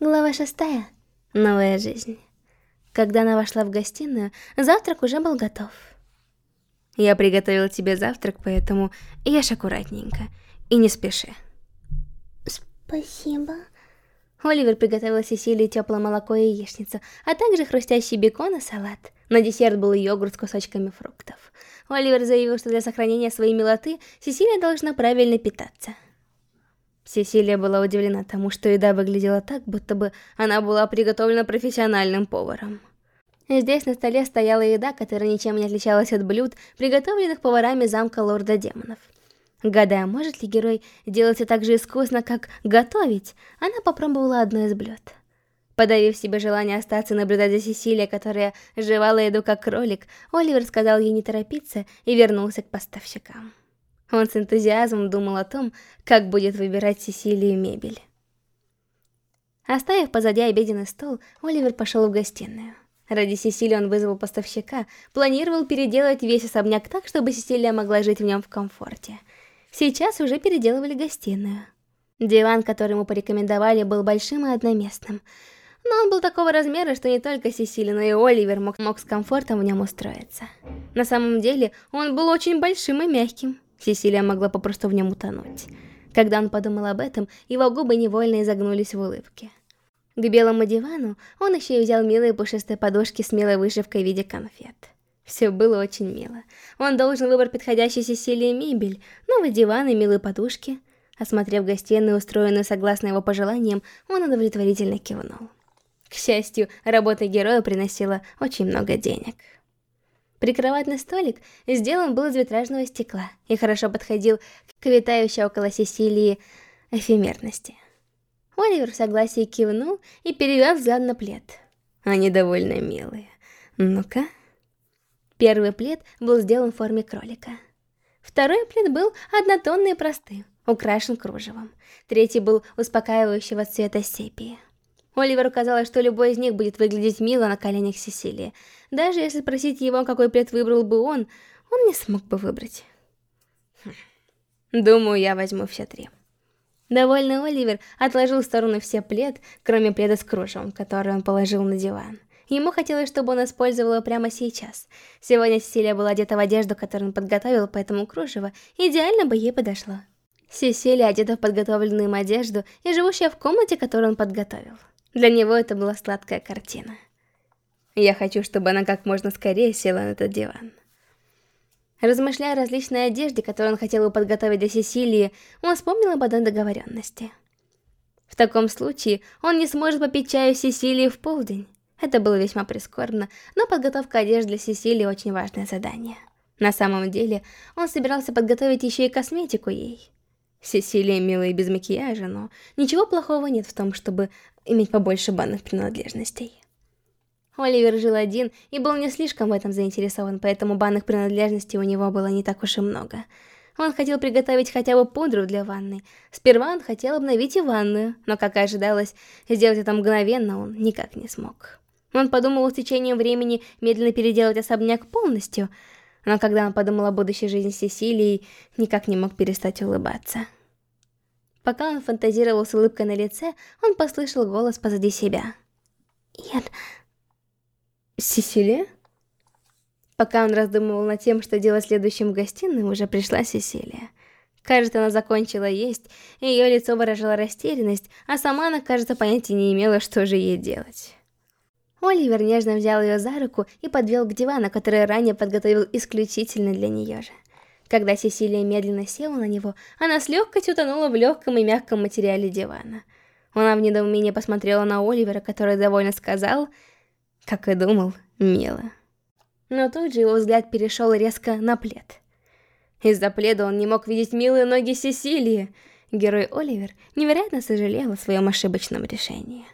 Глава шестая. Новая жизнь. Когда она вошла в гостиную, завтрак уже был готов. Я приготовил тебе завтрак, поэтому ешь аккуратненько и не спеши. Спасибо. Оливер приготовил Сесилии теплое молоко и яичницу, а также хрустящий бекон и салат. На десерт был йогурт с кусочками фруктов. Оливер заявил, что для сохранения своей милоты Сесилия должна правильно питаться. Сесилия была удивлена тому, что еда выглядела так, будто бы она была приготовлена профессиональным поваром. Здесь на столе стояла еда, которая ничем не отличалась от блюд, приготовленных поварами замка Лорда Демонов. Гадая, может ли герой делать так же искусно, как готовить, она попробовала одно из блюд. Подавив себе желание остаться наблюдать за Сесилией, которая жевала еду как кролик, Оливер сказал ей не торопиться и вернулся к поставщикам. Он с энтузиазмом думал о том, как будет выбирать Сесилию мебель. Оставив позади обеденный стол, Оливер пошел в гостиную. Ради Сесилии он вызвал поставщика, планировал переделать весь особняк так, чтобы Сесилия могла жить в нем в комфорте. Сейчас уже переделывали гостиную. Диван, который ему порекомендовали, был большим и одноместным. Но он был такого размера, что не только Сесилия, но и Оливер мог, мог с комфортом в нем устроиться. На самом деле, он был очень большим и мягким. Сесилия могла попросту в нем утонуть. Когда он подумал об этом, его губы невольно изогнулись в улыбке. К белому дивану он еще и взял милые пушистые подушки с милой вышивкой в виде конфет. Все было очень мило. Он должен выбрать подходящий Сесилии мебель, новый диван и милые подушки. Осмотрев гостиную, устроенную согласно его пожеланиям, он удовлетворительно кивнул. К счастью, работа героя приносила очень много денег. Прикроватный столик сделан был из витражного стекла и хорошо подходил к витающей около Сесилии эфемерности. Оливер в согласии кивнул и перевел взгляд на плед. Они довольно милые. Ну-ка. Первый плед был сделан в форме кролика. Второй плед был однотонный и простым, украшен кружевом. Третий был успокаивающего цвета сепии. Оливеру казалось, что любой из них будет выглядеть мило на коленях Сесилии. Даже если спросить его, какой плед выбрал бы он, он не смог бы выбрать. Хм. Думаю, я возьму все три. Довольный Оливер отложил в сторону все плед, кроме пледа с кружевом, который он положил на диван. Ему хотелось, чтобы он использовал его прямо сейчас. Сегодня Сесилия была одета в одежду, которую он подготовил, поэтому кружево идеально бы ей подошло. Сесилия одета в подготовленную им одежду и живущая в комнате, которую он подготовил. Для него это была сладкая картина. Я хочу, чтобы она как можно скорее села на этот диван. Размышляя о различной одежде, которую он хотел бы подготовить для Сесилии, он вспомнил об одной договоренности. В таком случае он не сможет попить чаю Сесилии в полдень. Это было весьма прискорбно, но подготовка одежды для Сесилии очень важное задание. На самом деле, он собирался подготовить еще и косметику ей. Сесилия милая и без макияжа, но ничего плохого нет в том, чтобы иметь побольше банных принадлежностей. Оливер жил один и был не слишком в этом заинтересован, поэтому банных принадлежностей у него было не так уж и много. Он хотел приготовить хотя бы пудру для ванны. Сперва он хотел обновить и ванную, но, как и ожидалось, сделать это мгновенно он никак не смог. Он подумал с течением времени медленно переделать особняк полностью, но когда он подумал о будущей жизни Сесилии, никак не мог перестать улыбаться. Пока он фантазировал с улыбкой на лице, он послышал голос позади себя. «Нет...» «Сесилия?» Пока он раздумывал над тем, что делать следующим в гостиной, уже пришла Сесилия. Кажется, она закончила есть, и ее лицо выражало растерянность, а сама она, кажется, понятия не имела, что же ей делать. Оливер нежно взял ее за руку и подвел к дивану, который ранее подготовил исключительно для нее же. Когда Сесилия медленно села на него, она с легкостью утонула в легком и мягком материале дивана. Она в недоумении посмотрела на Оливера, который довольно сказал, как и думал, мило. Но тут же его взгляд перешел резко на плед. Из-за пледа он не мог видеть милые ноги Сесилии. Герой Оливер невероятно сожалел о своем ошибочном решении.